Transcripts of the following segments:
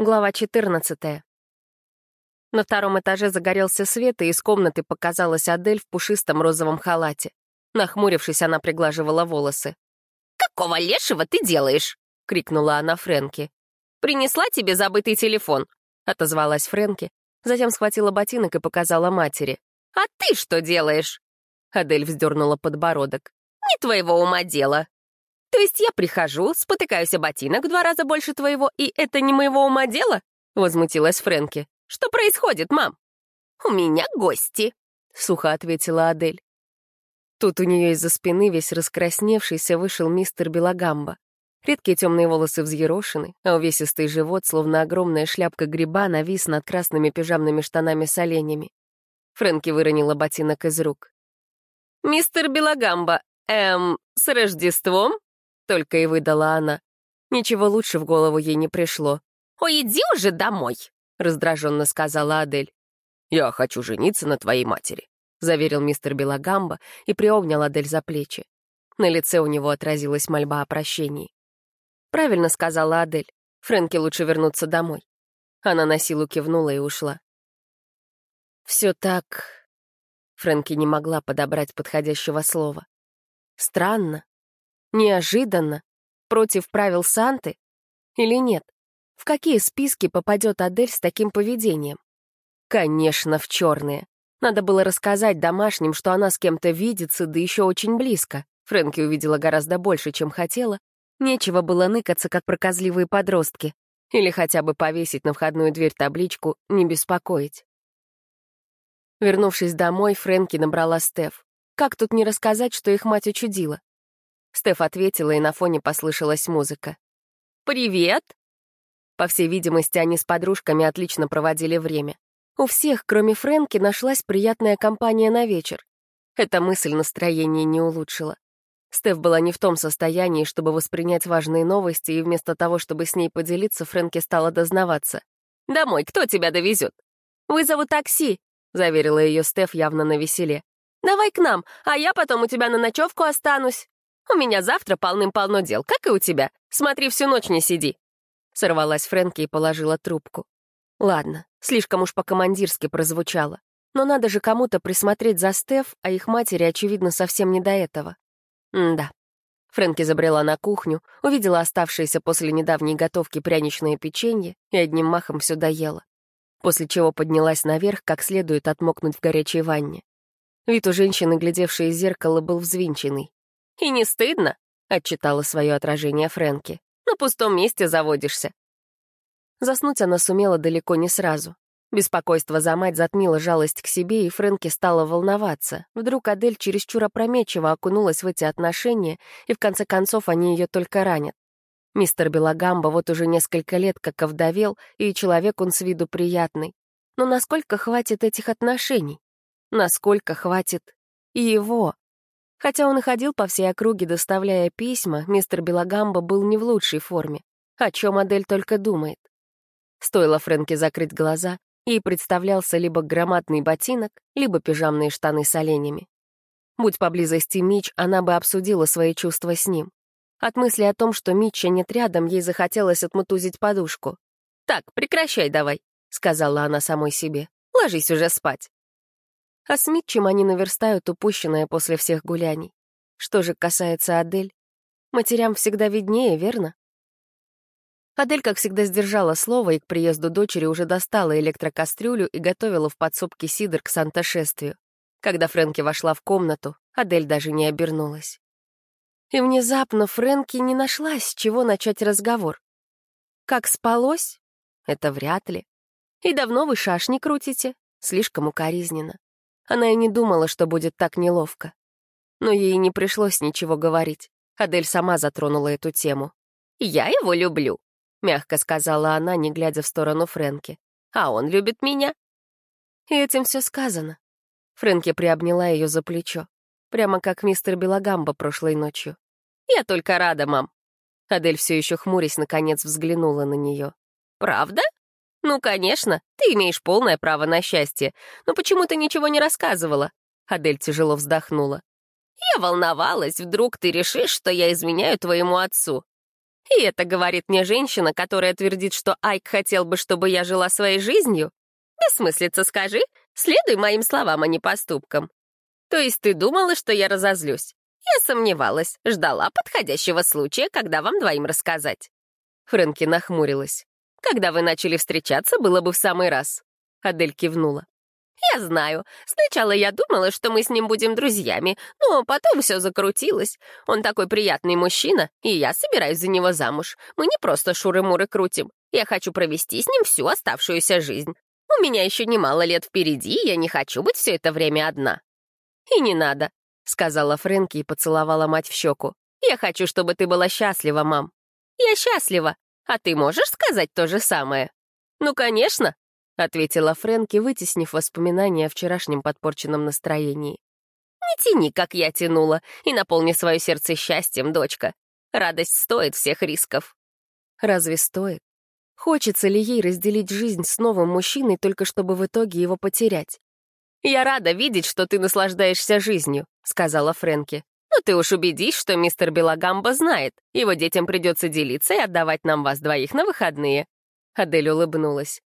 Глава 14. На втором этаже загорелся свет, и из комнаты показалась Адель в пушистом розовом халате. Нахмурившись, она приглаживала волосы. «Какого лешего ты делаешь?» — крикнула она Фрэнки. «Принесла тебе забытый телефон», — отозвалась Фрэнки, затем схватила ботинок и показала матери. «А ты что делаешь?» Адель вздернула подбородок. «Не твоего ума дело. То есть я прихожу, спотыкаюсь о ботинок в два раза больше твоего, и это не моего ума дело?» — возмутилась Фрэнки. «Что происходит, мам?» «У меня гости», — сухо ответила Адель. Тут у нее из-за спины весь раскрасневшийся вышел мистер Белагамба. Редкие темные волосы взъерошены, а увесистый живот, словно огромная шляпка гриба, навис над красными пижамными штанами с оленями. Фрэнки выронила ботинок из рук. «Мистер Белагамба, эм, с Рождеством?» Только и выдала она. Ничего лучше в голову ей не пришло. «Ой, иди уже домой!» — раздраженно сказала Адель. «Я хочу жениться на твоей матери», — заверил мистер Белагамба и приобнял Адель за плечи. На лице у него отразилась мольба о прощении. «Правильно», — сказала Адель. «Фрэнке лучше вернуться домой». Она на силу кивнула и ушла. Все так... Фрэнки не могла подобрать подходящего слова. Странно, Неожиданно? Против правил Санты? Или нет? В какие списки попадет Адель с таким поведением? Конечно, в черные. Надо было рассказать домашним, что она с кем-то видится, да еще очень близко. Фрэнки увидела гораздо больше, чем хотела. Нечего было ныкаться, как проказливые подростки. Или хотя бы повесить на входную дверь табличку «Не беспокоить». Вернувшись домой, Фрэнки набрала Стеф. Как тут не рассказать, что их мать учудила? Стеф ответила, и на фоне послышалась музыка. «Привет!» По всей видимости, они с подружками отлично проводили время. У всех, кроме Фрэнки, нашлась приятная компания на вечер. Эта мысль настроение не улучшила. Стеф была не в том состоянии, чтобы воспринять важные новости, и вместо того, чтобы с ней поделиться, Фрэнки стала дознаваться. «Домой кто тебя довезет?» «Вызову такси», — заверила ее Стеф явно на веселе. «Давай к нам, а я потом у тебя на ночевку останусь». У меня завтра полным-полно дел, как и у тебя. Смотри, всю ночь не сиди». Сорвалась Фрэнки и положила трубку. Ладно, слишком уж по-командирски прозвучало. Но надо же кому-то присмотреть за Стеф, а их матери, очевидно, совсем не до этого. Да. Фрэнки забрела на кухню, увидела оставшиеся после недавней готовки пряничное печенье и одним махом все доела. После чего поднялась наверх, как следует отмокнуть в горячей ванне. Вид у женщины, глядевшей из зеркала, был взвинченный. «И не стыдно?» — отчитала свое отражение Фрэнки. «На пустом месте заводишься». Заснуть она сумела далеко не сразу. Беспокойство за мать затмило жалость к себе, и Фрэнки стала волноваться. Вдруг Адель чересчур опрометчиво окунулась в эти отношения, и в конце концов они ее только ранят. Мистер Белагамба вот уже несколько лет как овдовел, и человек он с виду приятный. Но насколько хватит этих отношений? Насколько хватит его? Хотя он и ходил по всей округе, доставляя письма, мистер Белагамба был не в лучшей форме. О чем Адель только думает. Стоило Фрэнке закрыть глаза, ей представлялся либо громадный ботинок, либо пижамные штаны с оленями. Будь поблизости Мич, она бы обсудила свои чувства с ним. От мысли о том, что Митча нет рядом, ей захотелось отмутузить подушку. «Так, прекращай давай», — сказала она самой себе. «Ложись уже спать». А с Митчем они наверстают упущенное после всех гуляний. Что же касается Адель, матерям всегда виднее, верно? Адель, как всегда, сдержала слово и к приезду дочери уже достала электрокастрюлю и готовила в подсобке сидр к санташествию. Когда Фрэнки вошла в комнату, Адель даже не обернулась. И внезапно Фрэнки не нашлась, с чего начать разговор. Как спалось? Это вряд ли. И давно вы шашни крутите? Слишком укоризненно. Она и не думала, что будет так неловко. Но ей не пришлось ничего говорить. Адель сама затронула эту тему. «Я его люблю», — мягко сказала она, не глядя в сторону Фрэнки. «А он любит меня». И этим все сказано. Фрэнки приобняла ее за плечо, прямо как мистер Белагамба прошлой ночью. «Я только рада, мам». Адель все еще хмурясь, наконец взглянула на нее. «Правда?» «Ну, конечно, ты имеешь полное право на счастье. Но почему ты ничего не рассказывала?» Адель тяжело вздохнула. «Я волновалась, вдруг ты решишь, что я изменяю твоему отцу». И это говорит мне женщина, которая твердит, что Айк хотел бы, чтобы я жила своей жизнью? Бессмыслица, скажи. Следуй моим словам, а не поступкам. То есть ты думала, что я разозлюсь? Я сомневалась, ждала подходящего случая, когда вам двоим рассказать. Фрэнки нахмурилась. Когда вы начали встречаться, было бы в самый раз. Адель кивнула. «Я знаю. Сначала я думала, что мы с ним будем друзьями, но потом все закрутилось. Он такой приятный мужчина, и я собираюсь за него замуж. Мы не просто шуры-муры крутим. Я хочу провести с ним всю оставшуюся жизнь. У меня еще немало лет впереди, и я не хочу быть все это время одна». «И не надо», — сказала Фрэнки и поцеловала мать в щеку. «Я хочу, чтобы ты была счастлива, мам». «Я счастлива. А ты можешь сказать то же самое?» «Ну, конечно», — ответила Фрэнки, вытеснив воспоминания о вчерашнем подпорченном настроении. «Не тяни, как я тянула, и наполни свое сердце счастьем, дочка. Радость стоит всех рисков». Разве стоит? Хочется ли ей разделить жизнь с новым мужчиной, только чтобы в итоге его потерять? «Я рада видеть, что ты наслаждаешься жизнью», — сказала Фрэнки. «Но ты уж убедись, что мистер Белагамба знает. Его детям придется делиться и отдавать нам вас двоих на выходные». Адель улыбнулась.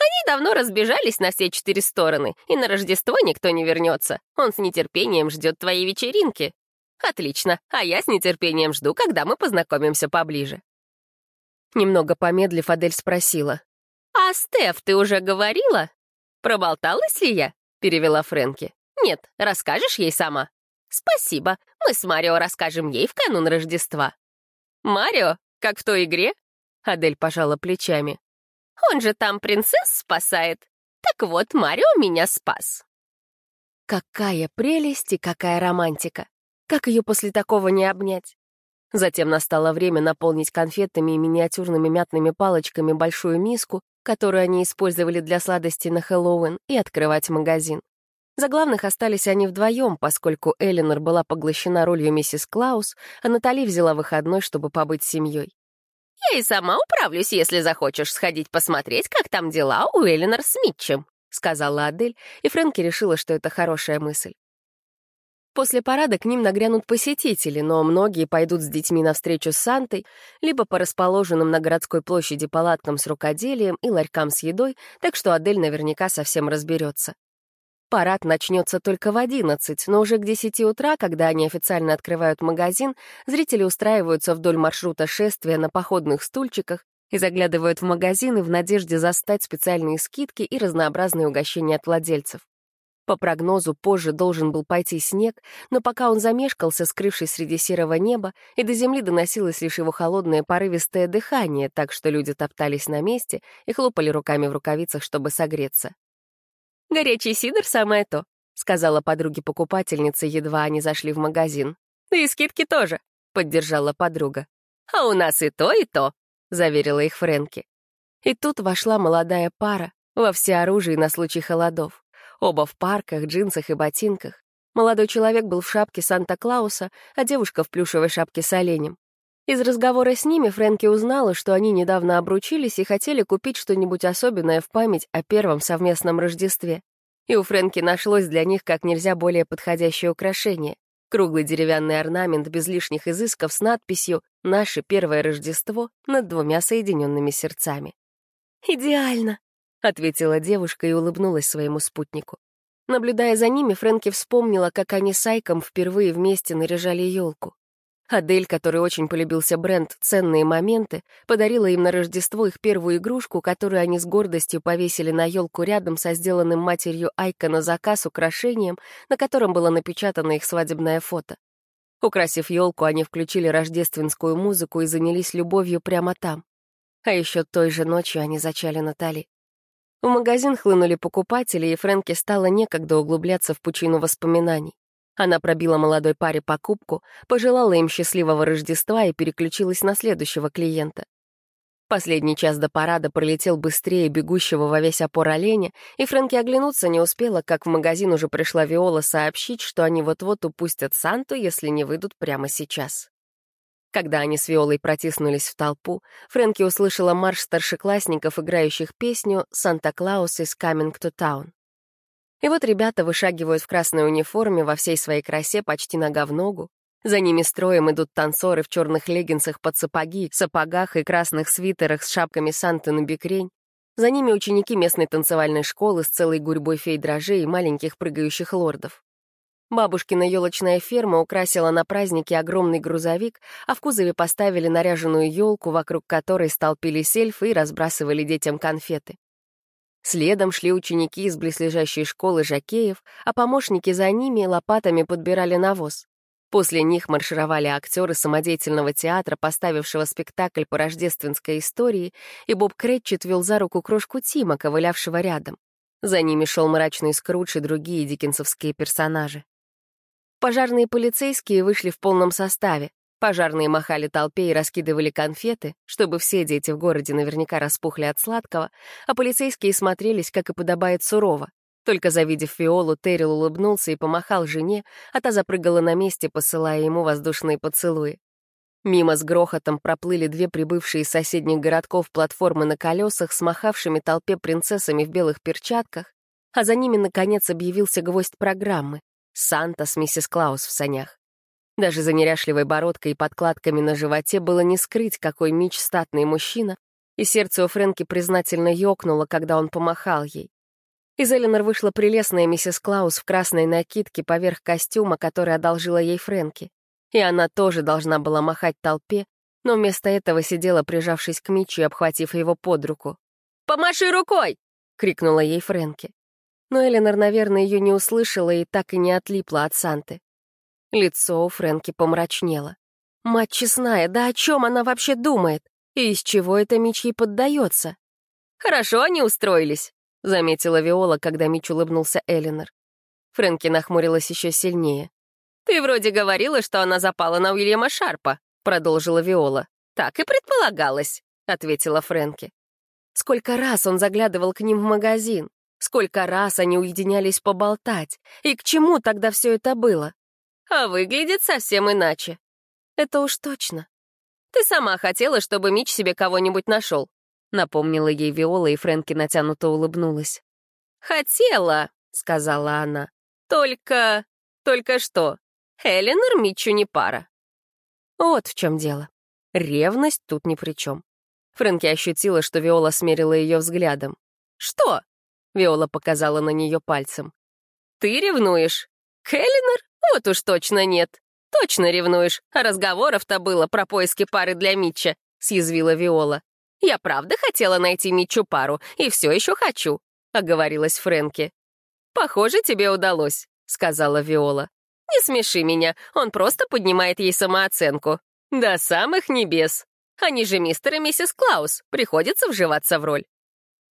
Они давно разбежались на все четыре стороны, и на Рождество никто не вернется. Он с нетерпением ждет твоей вечеринки. Отлично, а я с нетерпением жду, когда мы познакомимся поближе. Немного помедлив, Адель спросила. «А Стеф, ты уже говорила? Проболталась ли я?» — перевела Фрэнки. «Нет, расскажешь ей сама?» «Спасибо, мы с Марио расскажем ей в канун Рождества». «Марио? Как в той игре?» Адель пожала плечами. Он же там принцесс спасает. Так вот, Марио меня спас. Какая прелесть и какая романтика. Как ее после такого не обнять? Затем настало время наполнить конфетами и миниатюрными мятными палочками большую миску, которую они использовали для сладости на Хэллоуин, и открывать магазин. За главных остались они вдвоем, поскольку Эленор была поглощена ролью миссис Клаус, а Натали взяла выходной, чтобы побыть с семьей. «Я и сама управлюсь, если захочешь сходить посмотреть, как там дела у Элинор с Митчем», — сказала Адель, и Фрэнки решила, что это хорошая мысль. После парада к ним нагрянут посетители, но многие пойдут с детьми навстречу с Сантой, либо по расположенным на городской площади палаткам с рукоделием и ларькам с едой, так что Адель наверняка совсем разберется. Парад начнется только в 11, но уже к 10 утра, когда они официально открывают магазин, зрители устраиваются вдоль маршрута шествия на походных стульчиках и заглядывают в магазины в надежде застать специальные скидки и разнообразные угощения от владельцев. По прогнозу, позже должен был пойти снег, но пока он замешкался, скрывшись среди серого неба, и до земли доносилось лишь его холодное порывистое дыхание, так что люди топтались на месте и хлопали руками в рукавицах, чтобы согреться. «Горячий сидр — самое то», — сказала подруге-покупательнице, едва они зашли в магазин. «Да и скидки тоже», — поддержала подруга. «А у нас и то, и то», — заверила их Фрэнки. И тут вошла молодая пара во всеоружии на случай холодов. Оба в парках, джинсах и ботинках. Молодой человек был в шапке Санта-Клауса, а девушка в плюшевой шапке с оленем. Из разговора с ними Фрэнки узнала, что они недавно обручились и хотели купить что-нибудь особенное в память о первом совместном Рождестве. И у Фрэнки нашлось для них как нельзя более подходящее украшение. Круглый деревянный орнамент без лишних изысков с надписью «Наше первое Рождество» над двумя соединенными сердцами. «Идеально», — ответила девушка и улыбнулась своему спутнику. Наблюдая за ними, Фрэнки вспомнила, как они с Айком впервые вместе наряжали елку. Адель, который очень полюбился бренд «Ценные моменты», подарила им на Рождество их первую игрушку, которую они с гордостью повесили на елку рядом со сделанным матерью Айка на заказ украшением, на котором было напечатано их свадебное фото. Украсив елку, они включили рождественскую музыку и занялись любовью прямо там. А еще той же ночью они зачали Натали. В магазин хлынули покупатели, и Фрэнке стало некогда углубляться в пучину воспоминаний. Она пробила молодой паре покупку, пожелала им счастливого Рождества и переключилась на следующего клиента. Последний час до парада пролетел быстрее бегущего во весь опор оленя, и Фрэнки оглянуться не успела, как в магазин уже пришла Виола сообщить, что они вот-вот упустят Санту, если не выйдут прямо сейчас. Когда они с Виолой протиснулись в толпу, Фрэнки услышала марш старшеклассников, играющих песню «Санта-Клаус is coming to town». И вот ребята вышагивают в красной униформе во всей своей красе почти нога в ногу. За ними строем идут танцоры в черных леггинсах под сапоги, сапогах и красных свитерах с шапками Санты на бикрень. За ними ученики местной танцевальной школы с целой гурьбой фей-дрожей и маленьких прыгающих лордов. Бабушкина елочная ферма украсила на празднике огромный грузовик, а в кузове поставили наряженную елку, вокруг которой столпились эльфы и разбрасывали детям конфеты. Следом шли ученики из близлежащей школы Жакеев, а помощники за ними лопатами подбирали навоз. После них маршировали актеры самодеятельного театра, поставившего спектакль по рождественской истории, и Боб Кретчет вел за руку крошку Тима, ковылявшего рядом. За ними шел мрачный Скрудж и другие диккенсовские персонажи. Пожарные полицейские вышли в полном составе. Пожарные махали толпе и раскидывали конфеты, чтобы все дети в городе наверняка распухли от сладкого, а полицейские смотрелись, как и подобает сурово. Только завидев Фиолу, Террил улыбнулся и помахал жене, а та запрыгала на месте, посылая ему воздушные поцелуи. Мимо с грохотом проплыли две прибывшие из соседних городков платформы на колесах с махавшими толпе принцессами в белых перчатках, а за ними, наконец, объявился гвоздь программы — Санта с миссис Клаус в санях. Даже за неряшливой бородкой и подкладками на животе было не скрыть, какой Мич статный мужчина, и сердце у Фрэнки признательно ёкнуло, когда он помахал ей. Из Эленор вышла прелестная миссис Клаус в красной накидке поверх костюма, который одолжила ей Фрэнки. И она тоже должна была махать толпе, но вместо этого сидела, прижавшись к Мичу и обхватив его под руку. «Помаши рукой!» — крикнула ей Фрэнки. Но Эленор, наверное, ее не услышала и так и не отлипла от Санты. Лицо у Фрэнки помрачнело. Мать честная, да о чем она вообще думает? И из чего это Мич ей поддается? «Хорошо они устроились», — заметила Виола, когда Мич улыбнулся Элинор. Фрэнки нахмурилась еще сильнее. «Ты вроде говорила, что она запала на Уильяма Шарпа», — продолжила Виола. «Так и предполагалось», — ответила Фрэнки. Сколько раз он заглядывал к ним в магазин, сколько раз они уединялись поболтать, и к чему тогда все это было? А выглядит совсем иначе. Это уж точно. Ты сама хотела, чтобы Мич себе кого-нибудь нашел. Напомнила ей Виола, и Фрэнки натянуто улыбнулась. «Хотела», — сказала она. «Только... только что? Эленор Митчу не пара». Вот в чем дело. Ревность тут ни при чем. Фрэнки ощутила, что Виола смерила ее взглядом. «Что?» — Виола показала на нее пальцем. «Ты ревнуешь? К Эленор? Вот уж точно нет. Точно ревнуешь, а разговоров-то было про поиски пары для Митча», — съязвила Виола. «Я правда хотела найти Митчу пару, и все еще хочу», — оговорилась Фрэнки. «Похоже, тебе удалось», — сказала Виола. «Не смеши меня, он просто поднимает ей самооценку. До самых небес. Они же мистер и миссис Клаус, приходится вживаться в роль».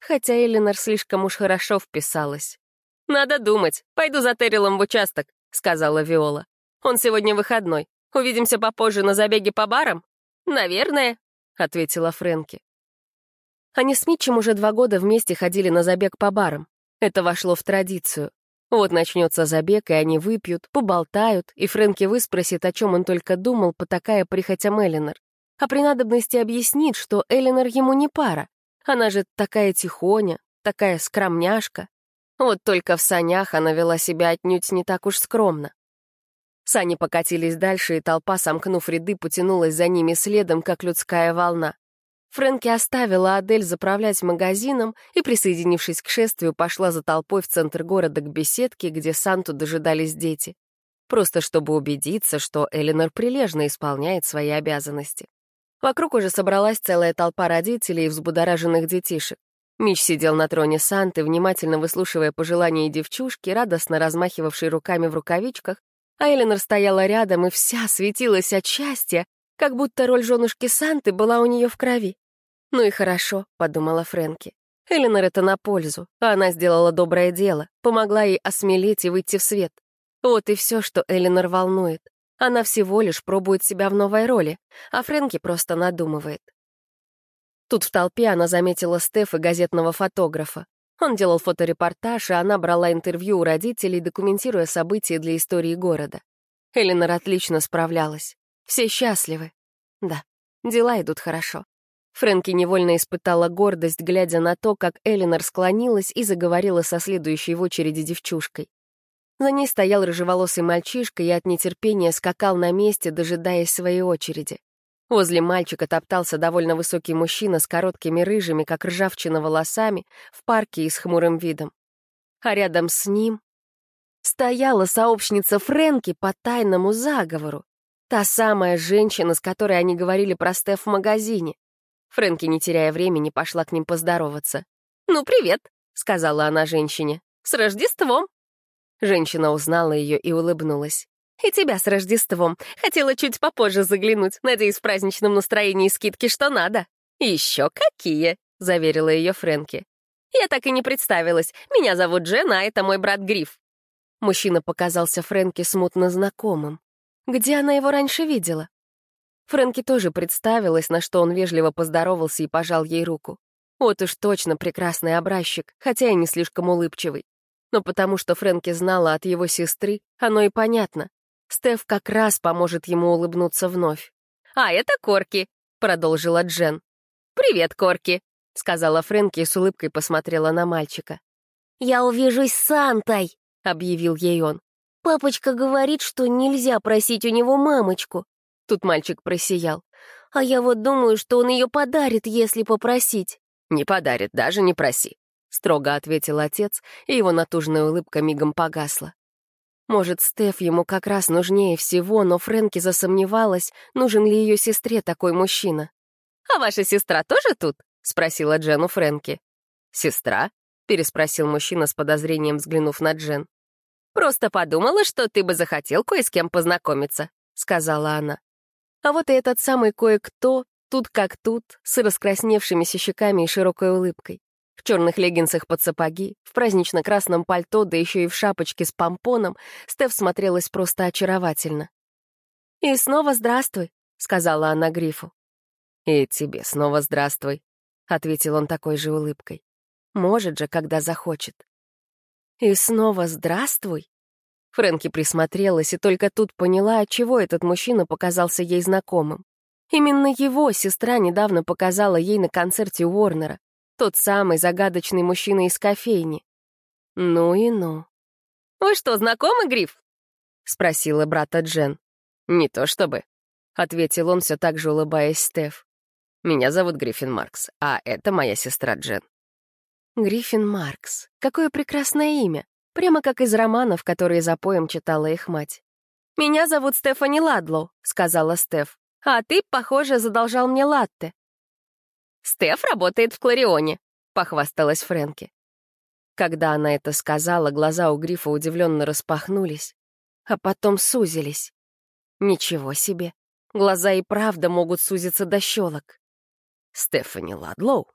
Хотя Эленор слишком уж хорошо вписалась. «Надо думать, пойду за Террилом в участок, — сказала Виола. «Он сегодня выходной. Увидимся попозже на забеге по барам?» «Наверное», — ответила Фрэнки. Они с Митчем уже два года вместе ходили на забег по барам. Это вошло в традицию. Вот начнется забег, и они выпьют, поболтают, и Фрэнки выспросит, о чем он только думал, потакая прихотям Эллинор. А при надобности объяснит, что Эллинор ему не пара. Она же такая тихоня, такая скромняшка. Вот только в санях она вела себя отнюдь не так уж скромно. Сани покатились дальше, и толпа, сомкнув ряды, потянулась за ними следом, как людская волна. Фрэнки оставила Адель заправлять магазином и, присоединившись к шествию, пошла за толпой в центр города к беседке, где Санту дожидались дети. Просто чтобы убедиться, что Эленор прилежно исполняет свои обязанности. Вокруг уже собралась целая толпа родителей и взбудораженных детишек. Мич сидел на троне Санты, внимательно выслушивая пожелания девчушки, радостно размахивавшей руками в рукавичках, а Эленор стояла рядом и вся светилась от счастья, как будто роль женушки Санты была у нее в крови. «Ну и хорошо», — подумала Фрэнки. Эленор это на пользу, а она сделала доброе дело, помогла ей осмелеть и выйти в свет. Вот и все, что Эленор волнует. Она всего лишь пробует себя в новой роли, а Фрэнки просто надумывает. Тут в толпе она заметила Стефа, газетного фотографа. Он делал фоторепортаж, и она брала интервью у родителей, документируя события для истории города. Эленор отлично справлялась. Все счастливы. Да, дела идут хорошо. Фрэнки невольно испытала гордость, глядя на то, как Эленор склонилась и заговорила со следующей в очереди девчушкой. За ней стоял рыжеволосый мальчишка и от нетерпения скакал на месте, дожидаясь своей очереди. Возле мальчика топтался довольно высокий мужчина с короткими рыжими, как ржавчина, волосами, в парке и с хмурым видом. А рядом с ним стояла сообщница Фрэнки по тайному заговору. Та самая женщина, с которой они говорили про Стеф в магазине. Фрэнки, не теряя времени, пошла к ним поздороваться. «Ну, привет», — сказала она женщине. «С Рождеством!» Женщина узнала ее и улыбнулась. «И тебя с Рождеством. Хотела чуть попозже заглянуть. Надеюсь, в праздничном настроении скидки что надо». «Еще какие!» — заверила ее Фрэнки. «Я так и не представилась. Меня зовут Джен, а это мой брат Гриф». Мужчина показался Фрэнки смутно знакомым. Где она его раньше видела? Фрэнки тоже представилась, на что он вежливо поздоровался и пожал ей руку. Вот уж точно прекрасный образчик, хотя и не слишком улыбчивый. Но потому что Фрэнки знала от его сестры, оно и понятно. Стеф как раз поможет ему улыбнуться вновь. «А, это Корки», — продолжила Джен. «Привет, Корки», — сказала Фрэнки и с улыбкой посмотрела на мальчика. «Я увижусь с Сантой», — объявил ей он. «Папочка говорит, что нельзя просить у него мамочку». Тут мальчик просиял. «А я вот думаю, что он ее подарит, если попросить». «Не подарит, даже не проси», — строго ответил отец, и его натужная улыбка мигом погасла. Может, Стеф ему как раз нужнее всего, но Фрэнки засомневалась, нужен ли ее сестре такой мужчина. «А ваша сестра тоже тут?» — спросила Джену Фрэнки. «Сестра?» — переспросил мужчина с подозрением, взглянув на Джен. «Просто подумала, что ты бы захотел кое с кем познакомиться», — сказала она. А вот и этот самый кое-кто, тут как тут, с раскрасневшимися щеками и широкой улыбкой. В черных леггинсах под сапоги, в празднично-красном пальто, да еще и в шапочке с помпоном, Стеф смотрелась просто очаровательно. «И снова здравствуй», — сказала она Грифу. «И тебе снова здравствуй», — ответил он такой же улыбкой. «Может же, когда захочет». «И снова здравствуй?» Фрэнки присмотрелась и только тут поняла, отчего этот мужчина показался ей знакомым. Именно его сестра недавно показала ей на концерте Уорнера. Тот самый загадочный мужчина из кофейни. Ну и ну. «Вы что, знакомы, Гриф?» — спросила брата Джен. «Не то чтобы», — ответил он, все так же улыбаясь Стеф. «Меня зовут Гриффин Маркс, а это моя сестра Джен». Гриффин Маркс. Какое прекрасное имя. Прямо как из романов, которые за поем читала их мать. «Меня зовут Стефани Ладлоу», — сказала Стеф. «А ты, похоже, задолжал мне латте». «Стеф работает в Кларионе», — похвасталась Фрэнки. Когда она это сказала, глаза у Грифа удивленно распахнулись, а потом сузились. Ничего себе. Глаза и правда могут сузиться до щелок. «Стефани Ладлоу»,